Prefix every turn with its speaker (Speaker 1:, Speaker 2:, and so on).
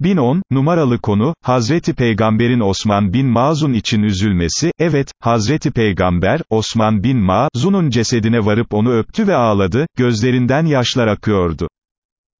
Speaker 1: 1010, numaralı konu, Hazreti Peygamber'in Osman bin Mazun için üzülmesi, evet, Hazreti Peygamber, Osman bin Mazun'un cesedine varıp onu öptü ve ağladı, gözlerinden yaşlar akıyordu.